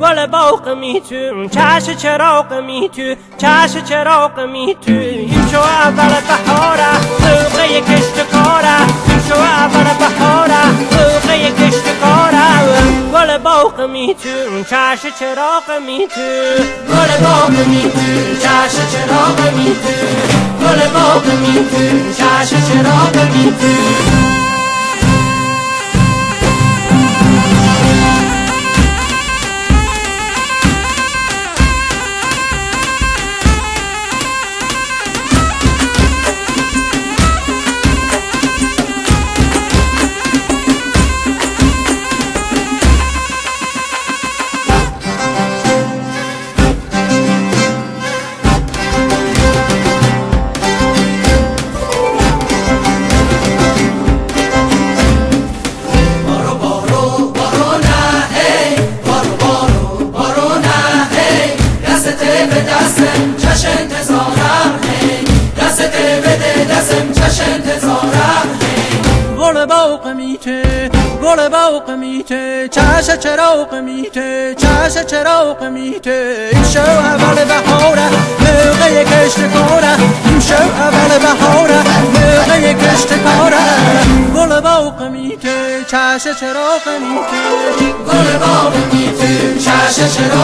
گل باغ میتون چش چراغ میتو چش چراغ میتو این شو اول بهاره سوقه کشت کاره این شو اول بهاره سوقه کشت کاره گل باغ میتون چش چراغ میتو گل باغ میتون چش چراغ میتو گل باغ میتون چش چراغ میتو باغ میته گل باغ میته چش چراغ میته چش چراغ میته این شو اول بهاره موقع کشت کاره. این شو اول بهاره موقع کشت کاره. گل باغ میته چش چراغ میته گل باغ میته چش چراغ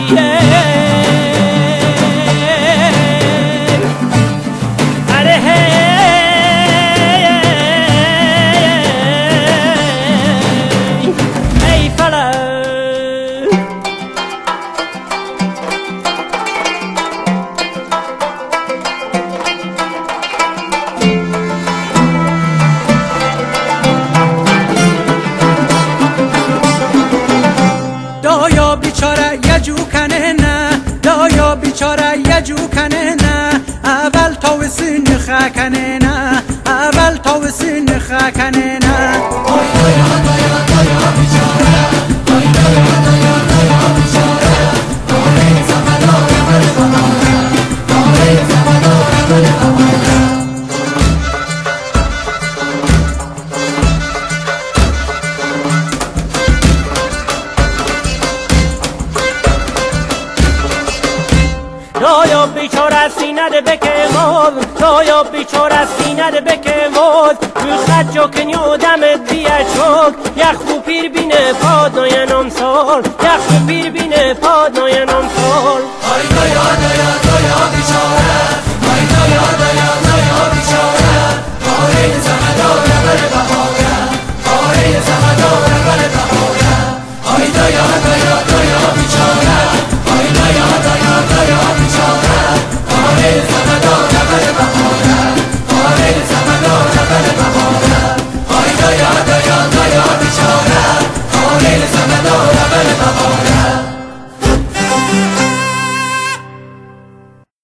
جو کنه نه اول تا سین خکنه نه. اول تا سین خکنه نه دایا بیچاره سینه بکه دایا بیچاره سینه بکه ماد تو خد جو کنیو دمت بیه شد یخ بو پیر بینه پاد ناینام سال یخ بو پیر بینه پاد ناینام سال آی